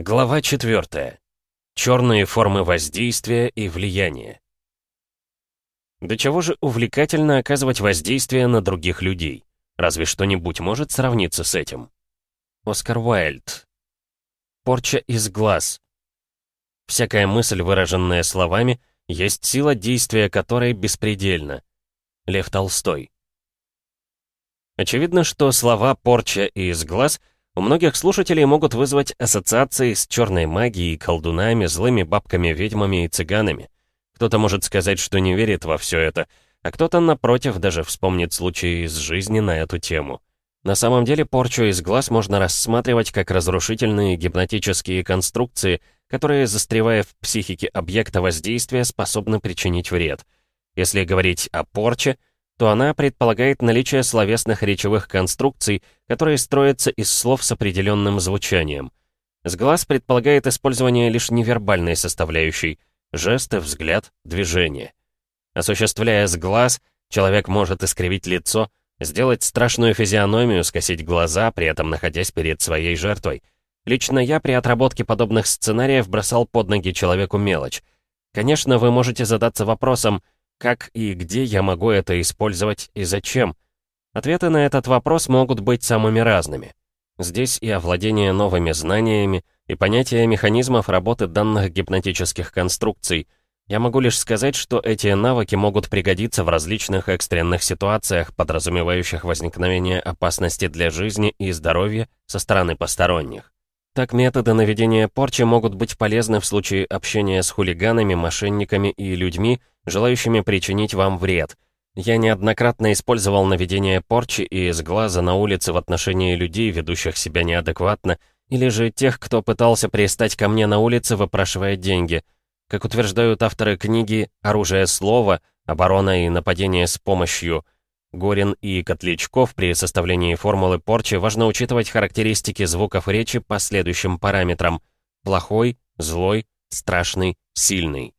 Глава 4. Черные формы воздействия и влияния. До чего же увлекательно оказывать воздействие на других людей? Разве что-нибудь может сравниться с этим? Оскар Уайльд. Порча из глаз. Всякая мысль, выраженная словами, есть сила действия которой беспредельна. Лев Толстой. Очевидно, что слова «порча» и «из глаз» у многих слушателей могут вызвать ассоциации с черной магией, колдунами, злыми бабками-ведьмами и цыганами. Кто-то может сказать, что не верит во все это, а кто-то, напротив, даже вспомнит случаи из жизни на эту тему. На самом деле порчу из глаз можно рассматривать как разрушительные гипнотические конструкции, которые, застревая в психике объекта воздействия, способны причинить вред. Если говорить о порче, то она предполагает наличие словесных речевых конструкций, которые строятся из слов с определенным звучанием. Сглаз предполагает использование лишь невербальной составляющей — жесты, взгляд, движение. Осуществляя сглаз, человек может искривить лицо, сделать страшную физиономию, скосить глаза, при этом находясь перед своей жертвой. Лично я при отработке подобных сценариев бросал под ноги человеку мелочь. Конечно, вы можете задаться вопросом — как и где я могу это использовать и зачем? Ответы на этот вопрос могут быть самыми разными. Здесь и овладение новыми знаниями, и понятие механизмов работы данных гипнотических конструкций. Я могу лишь сказать, что эти навыки могут пригодиться в различных экстренных ситуациях, подразумевающих возникновение опасности для жизни и здоровья со стороны посторонних. Так методы наведения порчи могут быть полезны в случае общения с хулиганами, мошенниками и людьми, желающими причинить вам вред. Я неоднократно использовал наведение порчи и из глаза на улице в отношении людей, ведущих себя неадекватно, или же тех, кто пытался пристать ко мне на улице, выпрашивая деньги. Как утверждают авторы книги «Оружие слова», «Оборона и нападение с помощью», Горин и Котлячков при составлении формулы порчи важно учитывать характеристики звуков речи по следующим параметрам. Плохой, злой, страшный, сильный.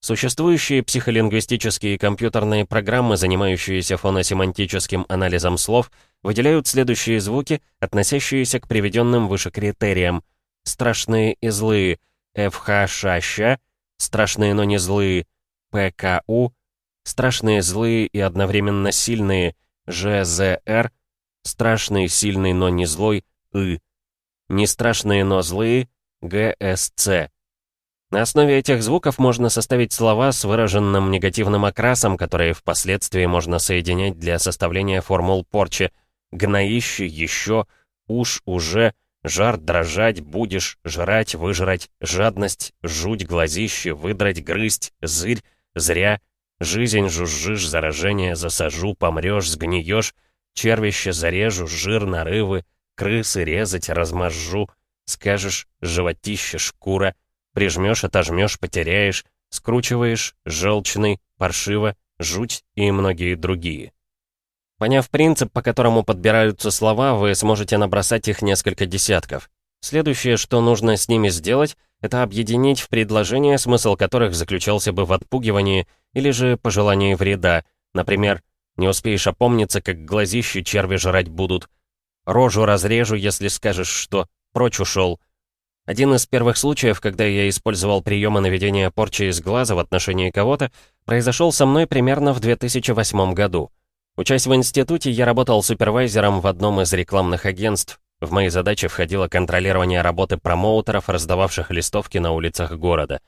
Существующие психолингвистические компьютерные программы, занимающиеся фоносемантическим анализом слов, выделяют следующие звуки, относящиеся к приведенным выше критериям. Страшные и злые ФХ-ща, страшные, но не злые ПКУ, страшные, злые и одновременно сильные ЖЗР, страшный, сильный, но не злой И, не страшные, но злые ГСЦ. На основе этих звуков можно составить слова с выраженным негативным окрасом, которые впоследствии можно соединять для составления формул порчи. Гноище, еще, уж, уже, жар, дрожать, будешь, жрать, выжрать, жадность, жуть, глазище, выдрать, грызть, зырь, зря, жизнь, жужжишь, заражение, засажу, помрешь, сгниешь, червище зарежу, жир, нарывы, крысы резать, размажу, скажешь, животище, шкура — Прижмешь, отожмешь, потеряешь, скручиваешь, желчный, паршиво, жуть и многие другие. Поняв принцип, по которому подбираются слова, вы сможете набросать их несколько десятков. Следующее, что нужно с ними сделать, это объединить в предложения, смысл которых заключался бы в отпугивании или же пожелании вреда. Например, «Не успеешь опомниться, как глазищи черви жрать будут», «Рожу разрежу, если скажешь, что прочь ушел», один из первых случаев, когда я использовал приемы наведения порчи из глаза в отношении кого-то, произошел со мной примерно в 2008 году. Учась в институте, я работал супервайзером в одном из рекламных агентств. В мои задачи входило контролирование работы промоутеров, раздававших листовки на улицах города.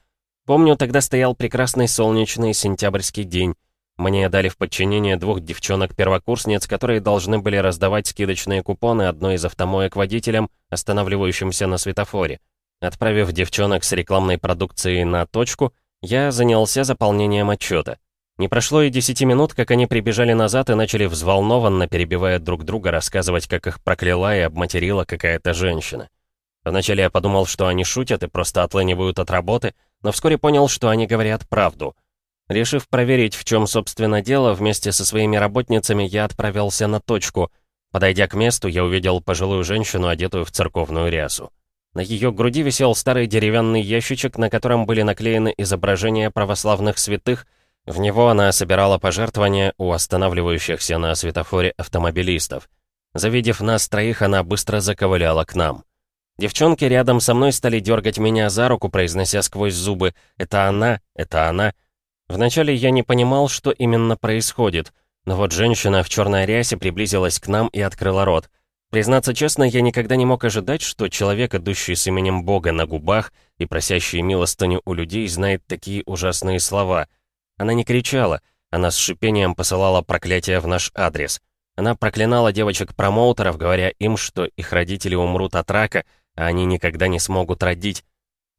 Помню, тогда стоял прекрасный солнечный сентябрьский день. Мне дали в подчинение двух девчонок-первокурсниц, которые должны были раздавать скидочные купоны одной из автомоек водителям, останавливающимся на светофоре. Отправив девчонок с рекламной продукцией на точку, я занялся заполнением отчета. Не прошло и десяти минут, как они прибежали назад и начали взволнованно, перебивая друг друга, рассказывать, как их прокляла и обматерила какая-то женщина. Вначале я подумал, что они шутят и просто отлынивают от работы, но вскоре понял, что они говорят правду. Решив проверить, в чем, собственно, дело, вместе со своими работницами я отправился на точку. Подойдя к месту, я увидел пожилую женщину, одетую в церковную рясу. На ее груди висел старый деревянный ящичек, на котором были наклеены изображения православных святых. В него она собирала пожертвования у останавливающихся на светофоре автомобилистов. Завидев нас троих, она быстро заковыляла к нам. Девчонки рядом со мной стали дергать меня за руку, произнося сквозь зубы «Это она! Это она!». Вначале я не понимал, что именно происходит, но вот женщина в черной рясе приблизилась к нам и открыла рот. Признаться честно, я никогда не мог ожидать, что человек, идущий с именем Бога на губах и просящий милостыню у людей, знает такие ужасные слова. Она не кричала, она с шипением посылала проклятия в наш адрес. Она проклинала девочек-промоутеров, говоря им, что их родители умрут от рака, а они никогда не смогут родить.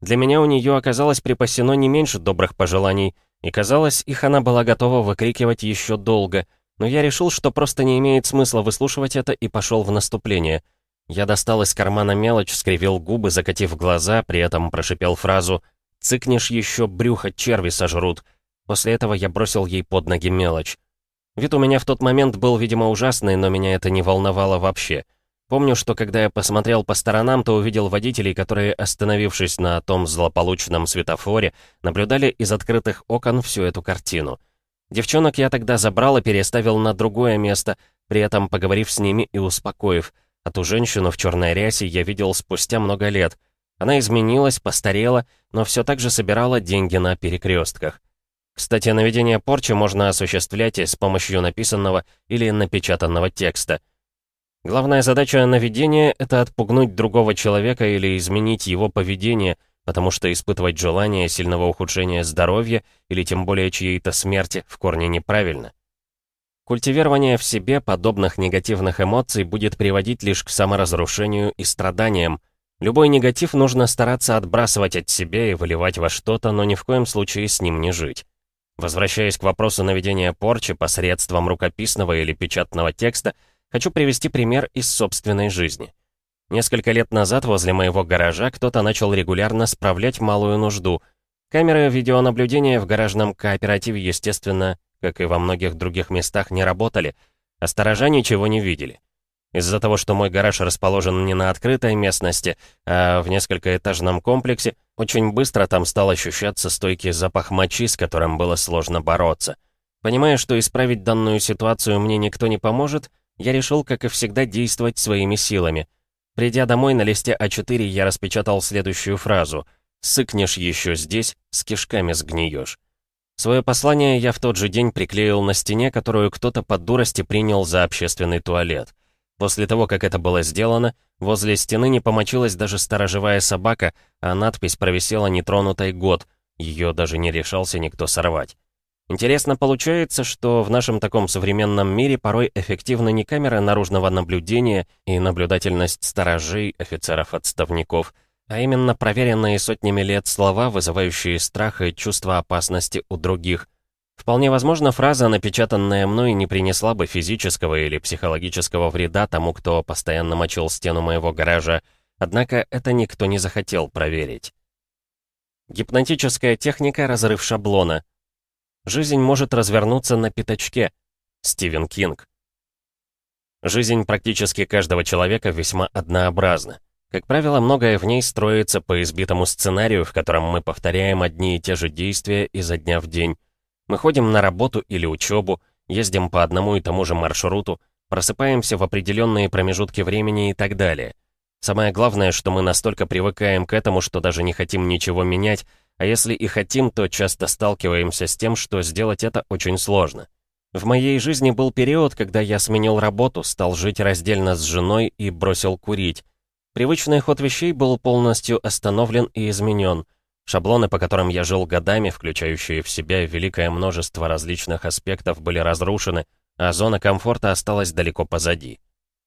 Для меня у нее оказалось припасено не меньше добрых пожеланий, и казалось, их она была готова выкрикивать еще долго, но я решил, что просто не имеет смысла выслушивать это и пошел в наступление. Я достал из кармана мелочь, скривил губы, закатив глаза, при этом прошипел фразу «Цыкнешь еще, брюхо черви сожрут». После этого я бросил ей под ноги мелочь. Вид у меня в тот момент был, видимо, ужасный, но меня это не волновало вообще. Помню, что когда я посмотрел по сторонам, то увидел водителей, которые, остановившись на том злополучном светофоре, наблюдали из открытых окон всю эту картину. Девчонок я тогда забрал и переставил на другое место, при этом поговорив с ними и успокоив. А ту женщину в черной рясе я видел спустя много лет. Она изменилась, постарела, но все так же собирала деньги на перекрестках. Кстати, наведение порчи можно осуществлять с помощью написанного или напечатанного текста. Главная задача наведения — это отпугнуть другого человека или изменить его поведение, потому что испытывать желание сильного ухудшения здоровья или тем более чьей-то смерти в корне неправильно. Культивирование в себе подобных негативных эмоций будет приводить лишь к саморазрушению и страданиям. Любой негатив нужно стараться отбрасывать от себя и выливать во что-то, но ни в коем случае с ним не жить. Возвращаясь к вопросу наведения порчи посредством рукописного или печатного текста, Хочу привести пример из собственной жизни. Несколько лет назад возле моего гаража кто-то начал регулярно справлять малую нужду. Камеры видеонаблюдения в гаражном кооперативе, естественно, как и во многих других местах, не работали, а сторожа ничего не видели. Из-за того, что мой гараж расположен не на открытой местности, а в несколькоэтажном комплексе, очень быстро там стал ощущаться стойкий запах мочи, с которым было сложно бороться. Понимая, что исправить данную ситуацию мне никто не поможет, я решил, как и всегда, действовать своими силами. Придя домой на листе А4, я распечатал следующую фразу «Сыкнешь еще здесь, с кишками сгниешь». Свое послание я в тот же день приклеил на стене, которую кто-то под дурости принял за общественный туалет. После того, как это было сделано, возле стены не помочилась даже сторожевая собака, а надпись провисела нетронутой год, ее даже не решался никто сорвать. Интересно получается, что в нашем таком современном мире порой эффективны не камеры наружного наблюдения и наблюдательность сторожей, офицеров-отставников, а именно проверенные сотнями лет слова, вызывающие страх и чувство опасности у других. Вполне возможно, фраза, напечатанная мной, не принесла бы физического или психологического вреда тому, кто постоянно мочил стену моего гаража, однако это никто не захотел проверить. Гипнотическая техника «Разрыв шаблона» Жизнь может развернуться на пятачке. Стивен Кинг. Жизнь практически каждого человека весьма однообразна. Как правило, многое в ней строится по избитому сценарию, в котором мы повторяем одни и те же действия изо дня в день. Мы ходим на работу или учебу, ездим по одному и тому же маршруту, просыпаемся в определенные промежутки времени и так далее. Самое главное, что мы настолько привыкаем к этому, что даже не хотим ничего менять, а если и хотим, то часто сталкиваемся с тем, что сделать это очень сложно. В моей жизни был период, когда я сменил работу, стал жить раздельно с женой и бросил курить. Привычный ход вещей был полностью остановлен и изменен. Шаблоны, по которым я жил годами, включающие в себя великое множество различных аспектов, были разрушены, а зона комфорта осталась далеко позади.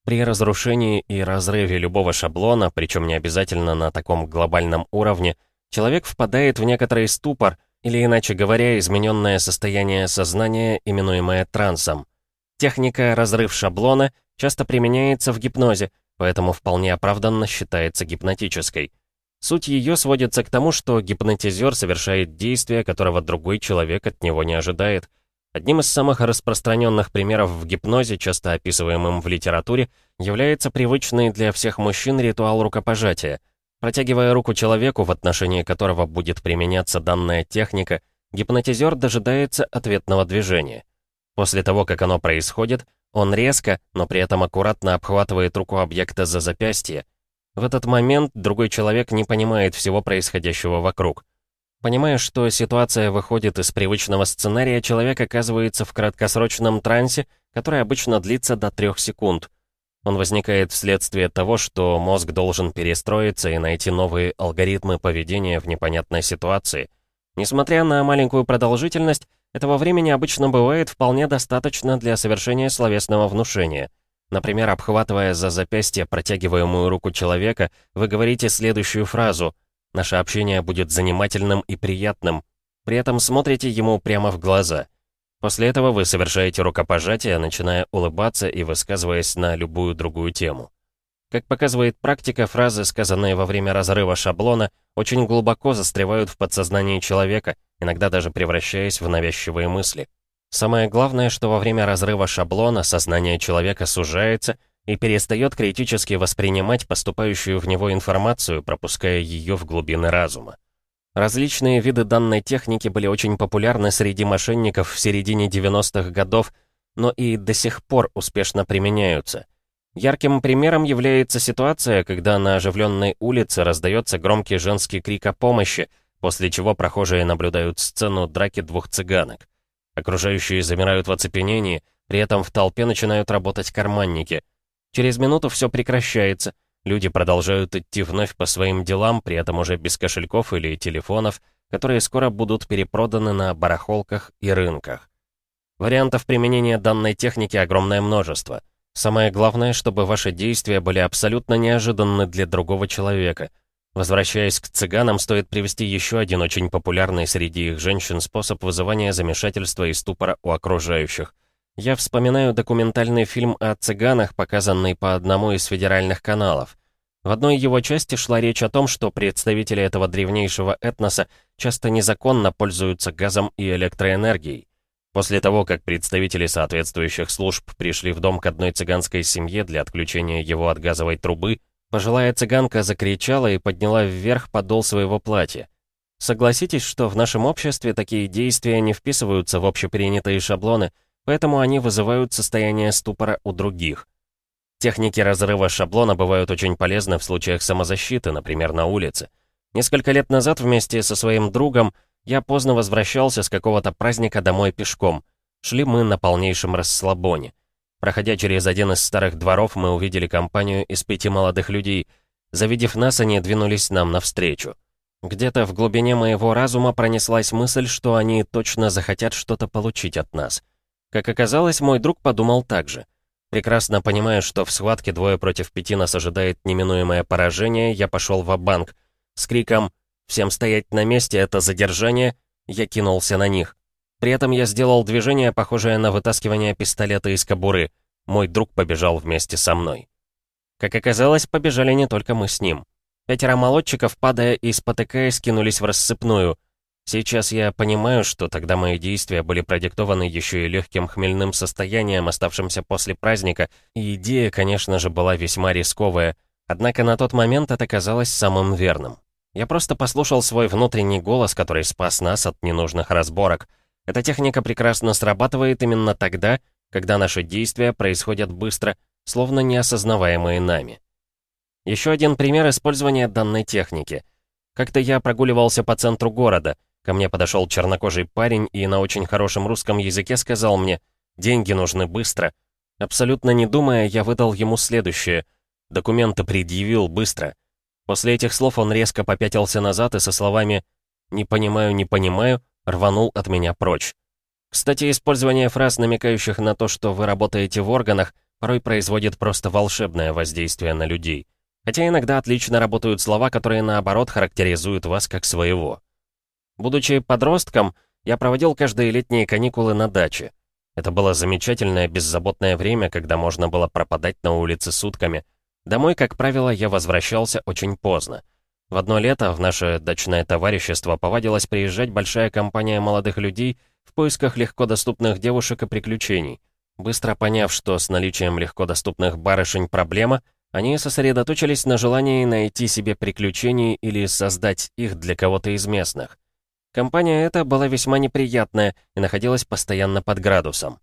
При разрушении и разрыве любого шаблона, причем не обязательно на таком глобальном уровне, Человек впадает в некоторый ступор, или, иначе говоря, измененное состояние сознания, именуемое трансом. Техника «разрыв шаблона» часто применяется в гипнозе, поэтому вполне оправданно считается гипнотической. Суть ее сводится к тому, что гипнотизер совершает действие, которого другой человек от него не ожидает. Одним из самых распространенных примеров в гипнозе, часто описываемым в литературе, является привычный для всех мужчин ритуал рукопожатия — Протягивая руку человеку, в отношении которого будет применяться данная техника, гипнотизер дожидается ответного движения. После того, как оно происходит, он резко, но при этом аккуратно обхватывает руку объекта за запястье. В этот момент другой человек не понимает всего происходящего вокруг. Понимая, что ситуация выходит из привычного сценария, человек оказывается в краткосрочном трансе, который обычно длится до трех секунд. Он возникает вследствие того, что мозг должен перестроиться и найти новые алгоритмы поведения в непонятной ситуации. Несмотря на маленькую продолжительность, этого времени обычно бывает вполне достаточно для совершения словесного внушения — Например, обхватывая за запястье протягиваемую руку человека, вы говорите следующую фразу «Наше общение будет занимательным и приятным». При этом смотрите ему прямо в глаза. После этого вы совершаете рукопожатие, начиная улыбаться и высказываясь на любую другую тему. Как показывает практика, фразы, сказанные во время разрыва шаблона, очень глубоко застревают в подсознании человека, иногда даже превращаясь в навязчивые мысли. Самое главное, что во время разрыва шаблона сознание человека сужается и перестает критически воспринимать поступающую в него информацию, пропуская ее в глубины разума. Различные виды данной техники были очень популярны среди мошенников в середине 90-х годов, но и до сих пор успешно применяются. Ярким примером является ситуация, когда на оживленной улице раздается громкий женский крик о помощи, после чего прохожие наблюдают сцену драки двух цыганок. Окружающие замирают в оцепенении, при этом в толпе начинают работать карманники. Через минуту все прекращается, люди продолжают идти вновь по своим делам, при этом уже без кошельков или телефонов, которые скоро будут перепроданы на барахолках и рынках. Вариантов применения данной техники огромное множество. Самое главное, чтобы ваши действия были абсолютно неожиданны для другого человека — Возвращаясь к цыганам, стоит привести еще один очень популярный среди их женщин способ вызывания замешательства и ступора у окружающих. Я вспоминаю документальный фильм о цыганах, показанный по одному из федеральных каналов. В одной его части шла речь о том, что представители этого древнейшего этноса часто незаконно пользуются газом и электроэнергией. После того, как представители соответствующих служб пришли в дом к одной цыганской семье для отключения его от газовой трубы, Пожилая цыганка закричала и подняла вверх подол своего платья. Согласитесь, что в нашем обществе такие действия не вписываются в общепринятые шаблоны, поэтому они вызывают состояние ступора у других. Техники разрыва шаблона бывают очень полезны в случаях самозащиты, например, на улице. Несколько лет назад вместе со своим другом я поздно возвращался с какого-то праздника домой пешком. Шли мы на полнейшем расслабоне. Проходя через один из старых дворов, мы увидели компанию из пяти молодых людей. Завидев нас, они двинулись нам навстречу. Где-то в глубине моего разума пронеслась мысль, что они точно захотят что-то получить от нас. Как оказалось, мой друг подумал так же. Прекрасно понимая, что в схватке двое против пяти нас ожидает неминуемое поражение, я пошел в банк С криком «Всем стоять на месте, это задержание!» я кинулся на них. При этом я сделал движение, похожее на вытаскивание пистолета из кобуры. Мой друг побежал вместе со мной. Как оказалось, побежали не только мы с ним. Пятеро молодчиков, падая и спотыкаясь, кинулись в рассыпную. Сейчас я понимаю, что тогда мои действия были продиктованы еще и легким хмельным состоянием, оставшимся после праздника, и идея, конечно же, была весьма рисковая, однако на тот момент это казалось самым верным. Я просто послушал свой внутренний голос, который спас нас от ненужных разборок — эта техника прекрасно срабатывает именно тогда, когда наши действия происходят быстро, словно неосознаваемые нами. Еще один пример использования данной техники. Как-то я прогуливался по центру города. Ко мне подошел чернокожий парень и на очень хорошем русском языке сказал мне «Деньги нужны быстро». Абсолютно не думая, я выдал ему следующее. Документы предъявил быстро. После этих слов он резко попятился назад и со словами «Не понимаю, не понимаю» рванул от меня прочь. Кстати, использование фраз, намекающих на то, что вы работаете в органах, порой производит просто волшебное воздействие на людей. Хотя иногда отлично работают слова, которые наоборот характеризуют вас как своего. Будучи подростком, я проводил каждые летние каникулы на даче. Это было замечательное беззаботное время, когда можно было пропадать на улице сутками. Домой, как правило, я возвращался очень поздно. В одно лето в наше дачное товарищество повадилась приезжать большая компания молодых людей в поисках легко доступных девушек и приключений. Быстро поняв, что с наличием легко доступных барышень проблема, они сосредоточились на желании найти себе приключений или создать их для кого-то из местных. Компания эта была весьма неприятная и находилась постоянно под градусом.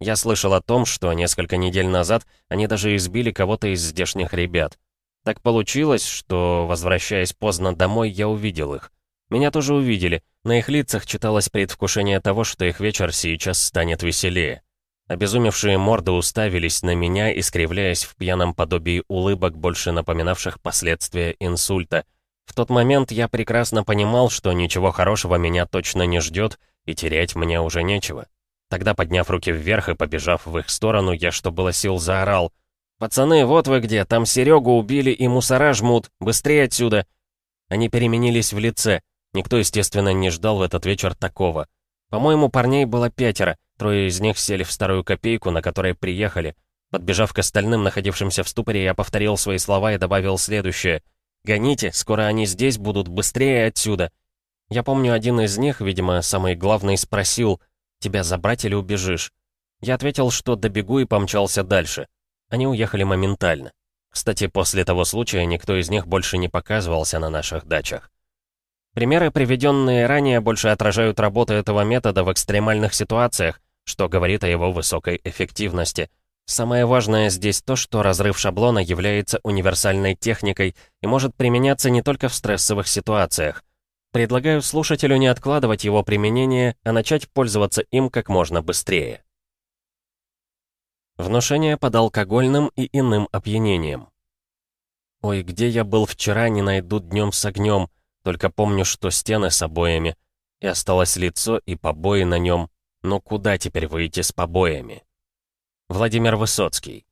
Я слышал о том, что несколько недель назад они даже избили кого-то из здешних ребят. Так получилось, что, возвращаясь поздно домой, я увидел их. Меня тоже увидели. На их лицах читалось предвкушение того, что их вечер сейчас станет веселее. Обезумевшие морды уставились на меня, искривляясь в пьяном подобии улыбок, больше напоминавших последствия инсульта. В тот момент я прекрасно понимал, что ничего хорошего меня точно не ждет, и терять мне уже нечего. Тогда, подняв руки вверх и побежав в их сторону, я, что было сил, заорал. «Пацаны, вот вы где! Там Серегу убили и мусора жмут! Быстрее отсюда!» Они переменились в лице — Никто, естественно, не ждал в этот вечер такого. По-моему, парней было пятеро, трое из них сели в старую копейку, на которой приехали. Подбежав к остальным, находившимся в ступоре, я повторил свои слова и добавил следующее. «Гоните, скоро они здесь будут, быстрее отсюда!» Я помню, один из них, видимо, самый главный, спросил, «Тебя забрать или убежишь?» Я ответил, что добегу и помчался дальше. Они уехали моментально. Кстати, после того случая никто из них больше не показывался на наших дачах. Примеры, приведенные ранее, больше отражают работу этого метода в экстремальных ситуациях, что говорит о его высокой эффективности. Самое важное здесь то, что разрыв шаблона является универсальной техникой и может применяться не только в стрессовых ситуациях. Предлагаю слушателю не откладывать его применение, а начать пользоваться им как можно быстрее. Внушение под алкогольным и иным опьянением. «Ой, где я был вчера, не найду днем с огнем», только помню, что стены с обоями, и осталось лицо и побои на нем. Но куда теперь выйти с побоями? Владимир Высоцкий.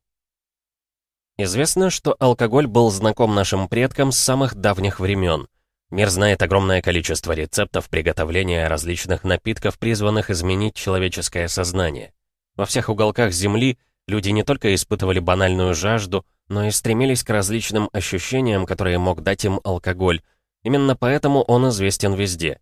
Известно, что алкоголь был знаком нашим предкам с самых давних времен. Мир знает огромное количество рецептов приготовления различных напитков, призванных изменить человеческое сознание. Во всех уголках Земли люди не только испытывали банальную жажду, но и стремились к различным ощущениям, которые мог дать им алкоголь, Именно поэтому он известен везде.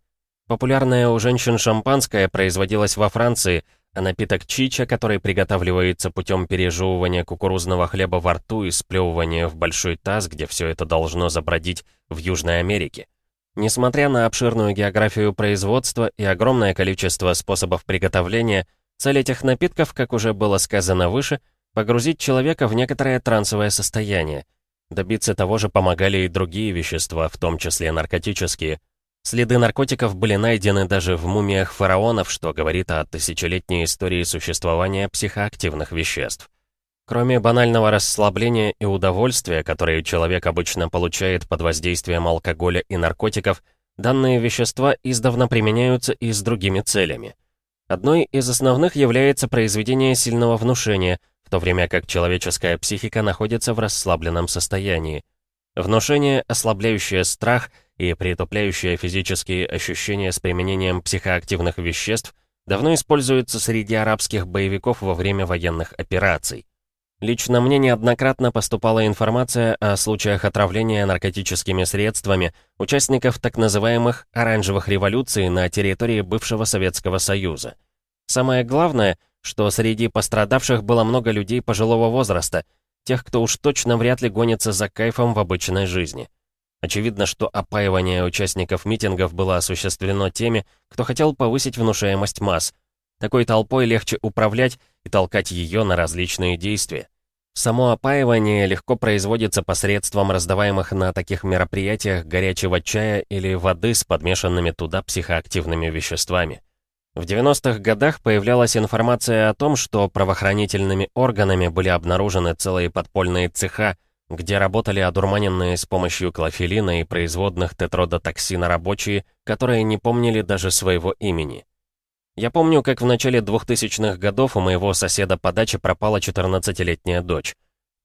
Популярное у женщин шампанское производилось во Франции, а напиток чича, который приготавливается путем пережевывания кукурузного хлеба во рту и сплевывания в большой таз, где все это должно забродить в Южной Америке. Несмотря на обширную географию производства и огромное количество способов приготовления, цель этих напитков, как уже было сказано выше, погрузить человека в некоторое трансовое состояние – Добиться того же помогали и другие вещества, в том числе наркотические. Следы наркотиков были найдены даже в мумиях фараонов, что говорит о тысячелетней истории существования психоактивных веществ. Кроме банального расслабления и удовольствия, которые человек обычно получает под воздействием алкоголя и наркотиков, данные вещества издавна применяются и с другими целями. Одной из основных является произведение сильного внушения – то время как человеческая психика находится в расслабленном состоянии. Внушение, ослабляющее страх и притупляющее физические ощущения с применением психоактивных веществ, давно используется среди арабских боевиков во время военных операций. Лично мне неоднократно поступала информация о случаях отравления наркотическими средствами участников так называемых «оранжевых революций» на территории бывшего Советского Союза. Самое главное — что среди пострадавших было много людей пожилого возраста, тех, кто уж точно вряд ли гонится за кайфом в обычной жизни. Очевидно, что опаивание участников митингов было осуществлено теми, кто хотел повысить внушаемость масс. Такой толпой легче управлять и толкать ее на различные действия. Само опаивание легко производится посредством раздаваемых на таких мероприятиях горячего чая или воды с подмешанными туда психоактивными веществами. В 90-х годах появлялась информация о том, что правоохранительными органами были обнаружены целые подпольные цеха, где работали одурманенные с помощью клофелина и производных тетродотоксина рабочие, которые не помнили даже своего имени. Я помню, как в начале 2000-х годов у моего соседа по даче пропала 14-летняя дочь.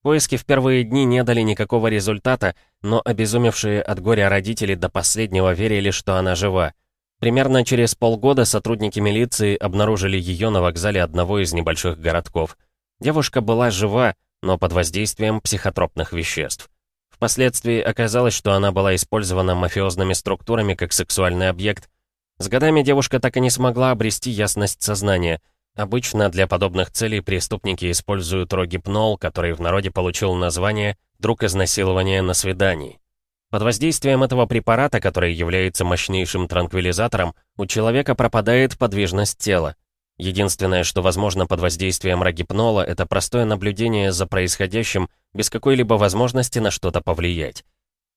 Поиски в первые дни не дали никакого результата, но обезумевшие от горя родители до последнего верили, что она жива. Примерно через полгода сотрудники милиции обнаружили ее на вокзале одного из небольших городков. Девушка была жива, но под воздействием психотропных веществ. Впоследствии оказалось, что она была использована мафиозными структурами как сексуальный объект. С годами девушка так и не смогла обрести ясность сознания. Обычно для подобных целей преступники используют рогипнол, который в народе получил название «друг изнасилования на свидании». Под воздействием этого препарата, который является мощнейшим транквилизатором, у человека пропадает подвижность тела. Единственное, что возможно под воздействием рагипнола, это простое наблюдение за происходящим без какой-либо возможности на что-то повлиять.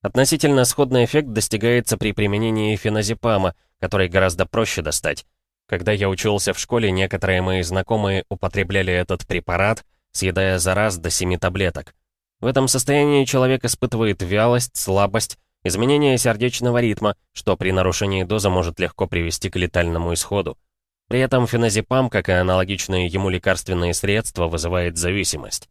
Относительно сходный эффект достигается при применении феназепама, который гораздо проще достать. Когда я учился в школе, некоторые мои знакомые употребляли этот препарат, съедая за раз до 7 таблеток. В этом состоянии человек испытывает вялость, слабость, изменение сердечного ритма, что при нарушении дозы может легко привести к летальному исходу. При этом феназепам, как и аналогичные ему лекарственные средства, вызывает зависимость.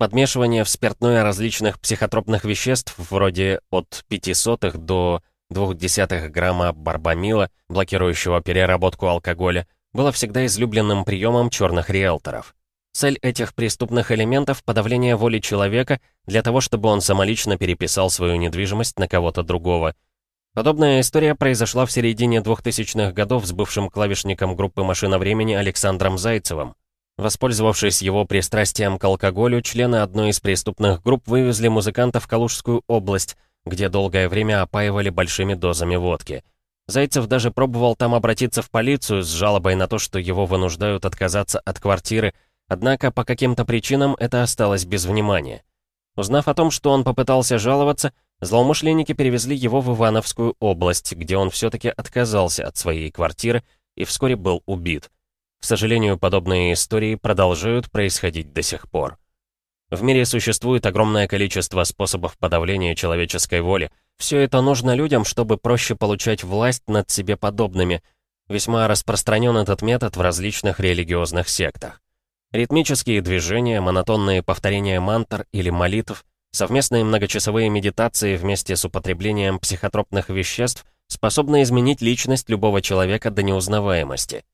Подмешивание в спиртное различных психотропных веществ, вроде от 0,05 до 0,2 грамма барбамила, блокирующего переработку алкоголя, было всегда излюбленным приемом черных риэлторов. Цель этих преступных элементов — подавление воли человека для того, чтобы он самолично переписал свою недвижимость на кого-то другого — Подобная история произошла в середине 2000-х годов с бывшим клавишником группы «Машина времени» Александром Зайцевым. Воспользовавшись его пристрастием к алкоголю, члены одной из преступных групп вывезли музыканта в Калужскую область, где долгое время опаивали большими дозами водки. Зайцев даже пробовал там обратиться в полицию с жалобой на то, что его вынуждают отказаться от квартиры, однако по каким-то причинам это осталось без внимания. Узнав о том, что он попытался жаловаться, Злоумышленники перевезли его в Ивановскую область, где он все-таки отказался от своей квартиры и вскоре был убит. К сожалению, подобные истории продолжают происходить до сих пор. В мире существует огромное количество способов подавления человеческой воли. Все это нужно людям, чтобы проще получать власть над себе подобными. Весьма распространен этот метод в различных религиозных сектах. Ритмические движения, монотонные повторения мантр или молитв, Совместные многочасовые медитации вместе с употреблением психотропных веществ способны изменить личность любого человека до неузнаваемости.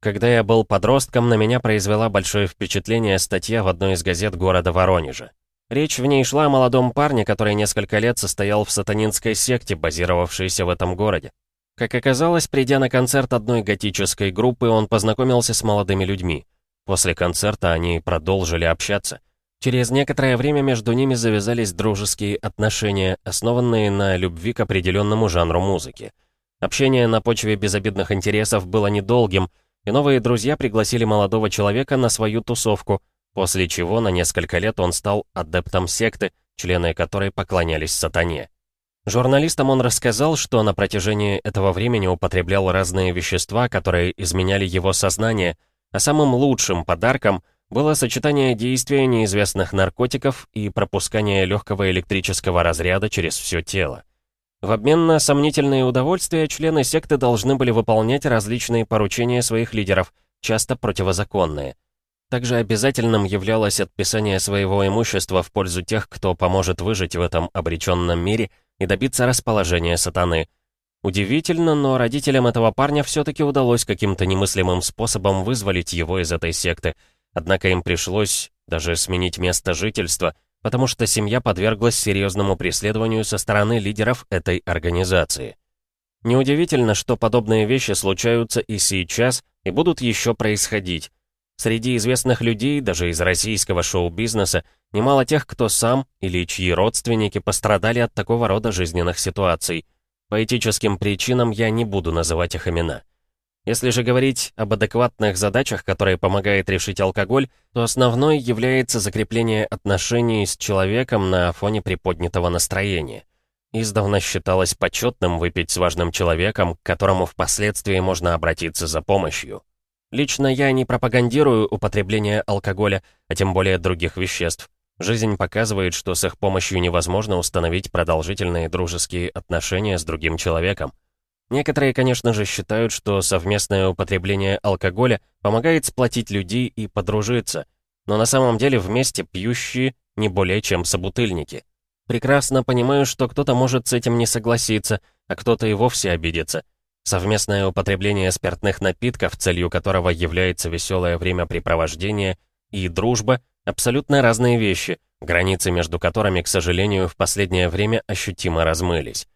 Когда я был подростком, на меня произвела большое впечатление статья в одной из газет города Воронежа. Речь в ней шла о молодом парне, который несколько лет состоял в сатанинской секте, базировавшейся в этом городе. Как оказалось, придя на концерт одной готической группы, он познакомился с молодыми людьми. После концерта они продолжили общаться. Через некоторое время между ними завязались дружеские отношения, основанные на любви к определенному жанру музыки. Общение на почве безобидных интересов было недолгим, и новые друзья пригласили молодого человека на свою тусовку, после чего на несколько лет он стал адептом секты, члены которой поклонялись сатане. Журналистам он рассказал, что на протяжении этого времени употреблял разные вещества, которые изменяли его сознание, а самым лучшим подарком — было сочетание действия неизвестных наркотиков и пропускание легкого электрического разряда через все тело. В обмен на сомнительные удовольствия члены секты должны были выполнять различные поручения своих лидеров, часто противозаконные. Также обязательным являлось отписание своего имущества в пользу тех, кто поможет выжить в этом обреченном мире и добиться расположения сатаны. Удивительно, но родителям этого парня все-таки удалось каким-то немыслимым способом вызволить его из этой секты — Однако им пришлось даже сменить место жительства, потому что семья подверглась серьезному преследованию со стороны лидеров этой организации. Неудивительно, что подобные вещи случаются и сейчас, и будут еще происходить. Среди известных людей, даже из российского шоу-бизнеса, немало тех, кто сам или чьи родственники пострадали от такого рода жизненных ситуаций. По этическим причинам я не буду называть их имена. Если же говорить об адекватных задачах, которые помогает решить алкоголь, то основной является закрепление отношений с человеком на фоне приподнятого настроения. Издавна считалось почетным выпить с важным человеком, к которому впоследствии можно обратиться за помощью. Лично я не пропагандирую употребление алкоголя, а тем более других веществ. Жизнь показывает, что с их помощью невозможно установить продолжительные дружеские отношения с другим человеком. Некоторые, конечно же, считают, что совместное употребление алкоголя помогает сплотить людей и подружиться, но на самом деле вместе пьющие не более чем собутыльники. Прекрасно понимаю, что кто-то может с этим не согласиться, а кто-то и вовсе обидится. Совместное употребление спиртных напитков, целью которого является веселое времяпрепровождение, и дружба — абсолютно разные вещи, границы между которыми, к сожалению, в последнее время ощутимо размылись.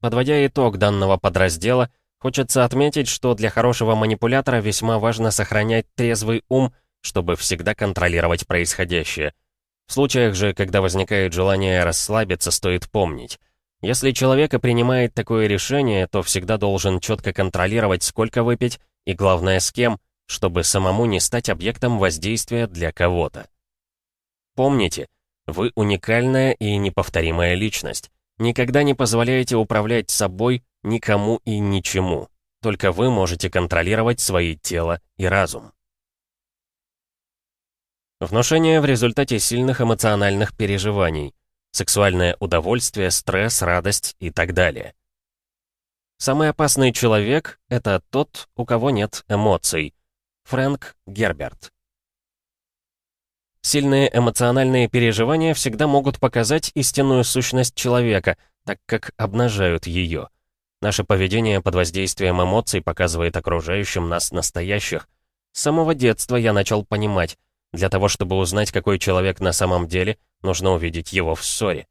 Подводя итог данного подраздела, хочется отметить, что для хорошего манипулятора весьма важно сохранять трезвый ум, чтобы всегда контролировать происходящее. В случаях же, когда возникает желание расслабиться, стоит помнить. Если человек и принимает такое решение, то всегда должен четко контролировать, сколько выпить и, главное, с кем, чтобы самому не стать объектом воздействия для кого-то. Помните, вы уникальная и неповторимая личность. Никогда не позволяйте управлять собой никому и ничему. Только вы можете контролировать свои тело и разум. Внушение в результате сильных эмоциональных переживаний. Сексуальное удовольствие, стресс, радость и так далее. Самый опасный человек — это тот, у кого нет эмоций. Фрэнк Герберт. Сильные эмоциональные переживания всегда могут показать истинную сущность человека, так как обнажают ее. Наше поведение под воздействием эмоций показывает окружающим нас настоящих. С самого детства я начал понимать, для того, чтобы узнать, какой человек на самом деле, нужно увидеть его в ссоре.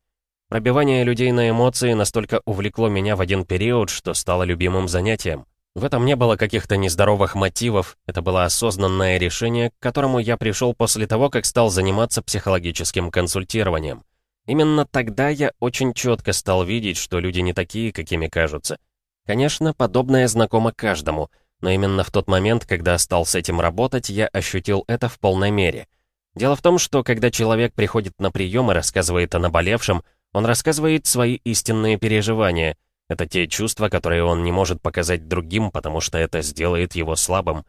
Пробивание людей на эмоции настолько увлекло меня в один период, что стало любимым занятием. В этом не было каких-то нездоровых мотивов, это было осознанное решение, к которому я пришел после того, как стал заниматься психологическим консультированием. Именно тогда я очень четко стал видеть, что люди не такие, какими кажутся. Конечно, подобное знакомо каждому, но именно в тот момент, когда стал с этим работать, я ощутил это в полной мере. Дело в том, что когда человек приходит на прием и рассказывает о наболевшем, он рассказывает свои истинные переживания. Это те чувства, которые он не может показать другим, потому что это сделает его слабым.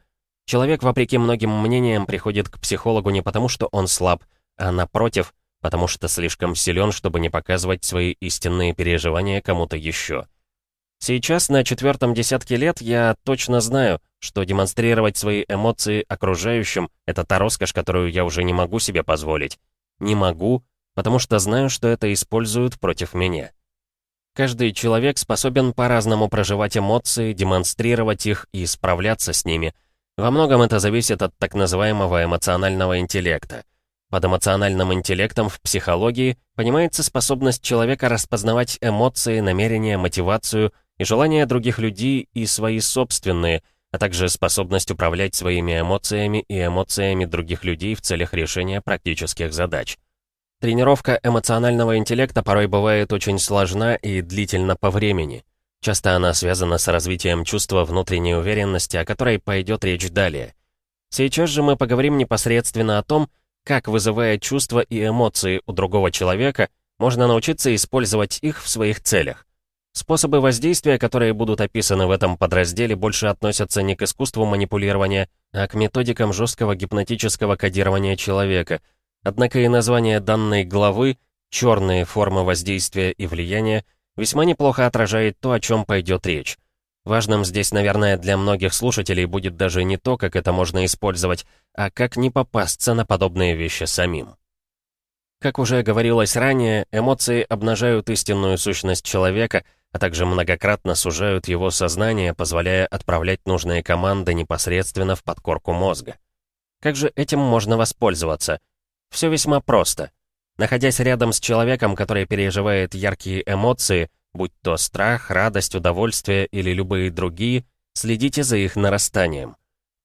Человек, вопреки многим мнениям, приходит к психологу не потому, что он слаб, а напротив, потому что слишком силен, чтобы не показывать свои истинные переживания кому-то еще. Сейчас, на четвертом десятке лет, я точно знаю, что демонстрировать свои эмоции окружающим — это та роскошь, которую я уже не могу себе позволить. Не могу, потому что знаю, что это используют против меня. Каждый человек способен по-разному проживать эмоции, демонстрировать их и справляться с ними. Во многом это зависит от так называемого эмоционального интеллекта. Под эмоциональным интеллектом в психологии понимается способность человека распознавать эмоции, намерения, мотивацию и желания других людей и свои собственные, а также способность управлять своими эмоциями и эмоциями других людей в целях решения практических задач. Тренировка эмоционального интеллекта порой бывает очень сложна и длительна по времени. Часто она связана с развитием чувства внутренней уверенности, о которой пойдет речь далее. Сейчас же мы поговорим непосредственно о том, как, вызывая чувства и эмоции у другого человека, можно научиться использовать их в своих целях. Способы воздействия, которые будут описаны в этом подразделе, больше относятся не к искусству манипулирования, а к методикам жесткого гипнотического кодирования человека. Однако и название данной главы «Черные формы воздействия и влияния» весьма неплохо отражает то, о чем пойдет речь. Важным здесь, наверное, для многих слушателей будет даже не то, как это можно использовать, а как не попасться на подобные вещи самим. Как уже говорилось ранее, эмоции обнажают истинную сущность человека, а также многократно сужают его сознание, позволяя отправлять нужные команды непосредственно в подкорку мозга. Как же этим можно воспользоваться? Все весьма просто. Находясь рядом с человеком, который переживает яркие эмоции, будь то страх, радость, удовольствие или любые другие, следите за их нарастанием.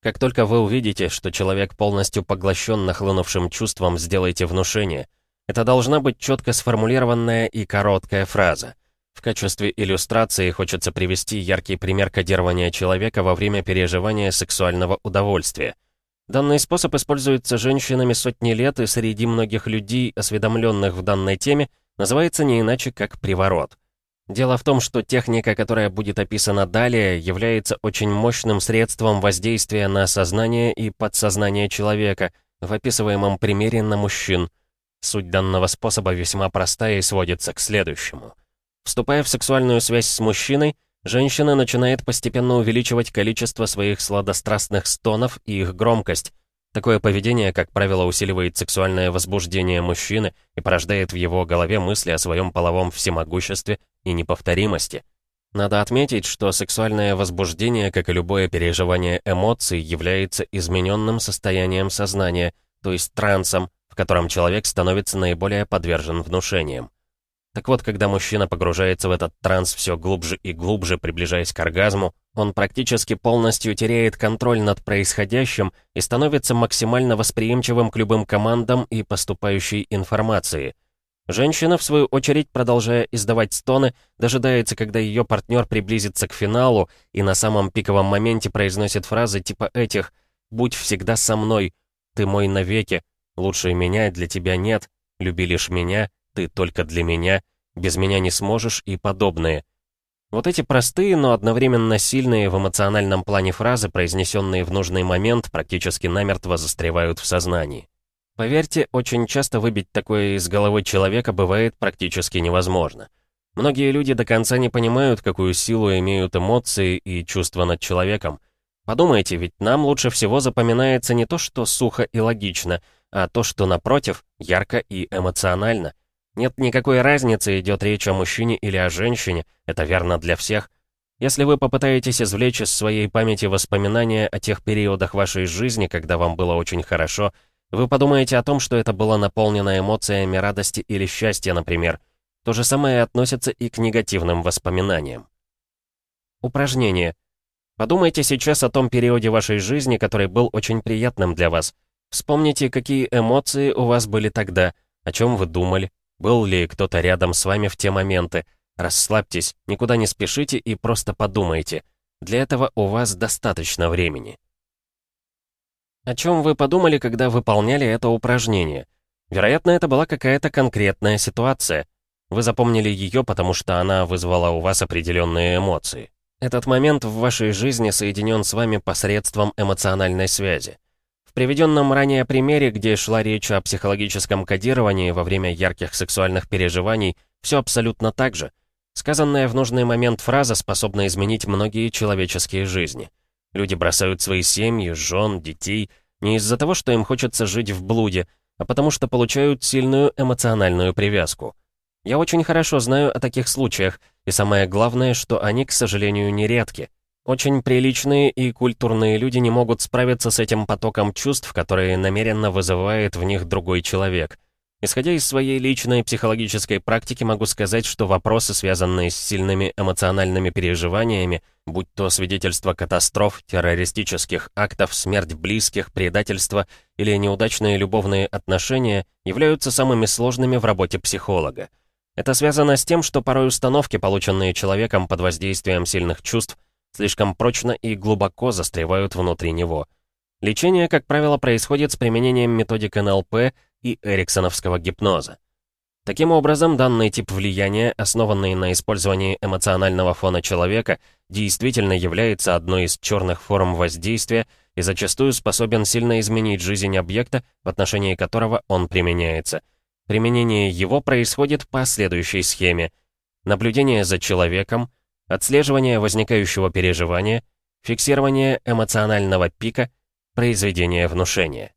Как только вы увидите, что человек полностью поглощен нахлынувшим чувством, сделайте внушение. Это должна быть четко сформулированная и короткая фраза. В качестве иллюстрации хочется привести яркий пример кодирования человека во время переживания сексуального удовольствия. Данный способ используется женщинами сотни лет и среди многих людей, осведомленных в данной теме, называется не иначе как приворот. Дело в том, что техника, которая будет описана далее, является очень мощным средством воздействия на сознание и подсознание человека, в описываемом примере на мужчин. Суть данного способа весьма простая и сводится к следующему. Вступая в сексуальную связь с мужчиной, женщина начинает постепенно увеличивать количество своих сладострастных стонов и их громкость, Такое поведение, как правило, усиливает сексуальное возбуждение мужчины и порождает в его голове мысли о своем половом всемогуществе и неповторимости. Надо отметить, что сексуальное возбуждение, как и любое переживание эмоций, является измененным состоянием сознания, то есть трансом, в котором человек становится наиболее подвержен внушениям. Так вот, когда мужчина погружается в этот транс все глубже и глубже, приближаясь к оргазму, он практически полностью теряет контроль над происходящим и становится максимально восприимчивым к любым командам и поступающей информации. Женщина, в свою очередь, продолжая издавать стоны, дожидается, когда ее партнер приблизится к финалу и на самом пиковом моменте произносит фразы типа этих «Будь всегда со мной», «Ты мой навеки», «Лучше меня для тебя нет», «Люби лишь меня», «Ты только для меня», «Без меня не сможешь» и подобные. Вот эти простые, но одновременно сильные в эмоциональном плане фразы, произнесенные в нужный момент, практически намертво застревают в сознании. Поверьте, очень часто выбить такое из головы человека бывает практически невозможно. Многие люди до конца не понимают, какую силу имеют эмоции и чувства над человеком. Подумайте, ведь нам лучше всего запоминается не то, что сухо и логично, а то, что, напротив, ярко и эмоционально. Нет никакой разницы, идет речь о мужчине или о женщине, это верно для всех. Если вы попытаетесь извлечь из своей памяти воспоминания о тех периодах вашей жизни, когда вам было очень хорошо, вы подумаете о том, что это было наполнено эмоциями радости или счастья, например. То же самое относится и к негативным воспоминаниям. Упражнение. Подумайте сейчас о том периоде вашей жизни, который был очень приятным для вас. Вспомните, какие эмоции у вас были тогда, о чем вы думали, был ли кто-то рядом с вами в те моменты. Расслабьтесь, никуда не спешите и просто подумайте. Для этого у вас достаточно времени. О чем вы подумали, когда выполняли это упражнение? Вероятно, это была какая-то конкретная ситуация. Вы запомнили ее, потому что она вызвала у вас определенные эмоции. Этот момент в вашей жизни соединен с вами посредством эмоциональной связи. Приведенном ранее примере, где шла речь о психологическом кодировании во время ярких сексуальных переживаний, все абсолютно так же. Сказанная в нужный момент фраза способна изменить многие человеческие жизни. Люди бросают свои семьи, жен, детей не из-за того, что им хочется жить в блуде, а потому что получают сильную эмоциональную привязку. Я очень хорошо знаю о таких случаях, и самое главное, что они, к сожалению, нередки. Очень приличные и культурные люди не могут справиться с этим потоком чувств, которые намеренно вызывает в них другой человек. Исходя из своей личной психологической практики, могу сказать, что вопросы, связанные с сильными эмоциональными переживаниями, будь то свидетельство катастроф, террористических актов, смерть близких, предательство или неудачные любовные отношения, являются самыми сложными в работе психолога. Это связано с тем, что порой установки, полученные человеком под воздействием сильных чувств, слишком прочно и глубоко застревают внутри него. Лечение, как правило, происходит с применением методик НЛП и эриксоновского гипноза. Таким образом, данный тип влияния, основанный на использовании эмоционального фона человека, действительно является одной из черных форм воздействия и зачастую способен сильно изменить жизнь объекта, в отношении которого он применяется. Применение его происходит по следующей схеме. Наблюдение за человеком, отслеживание возникающего переживания, фиксирование эмоционального пика, произведение внушения.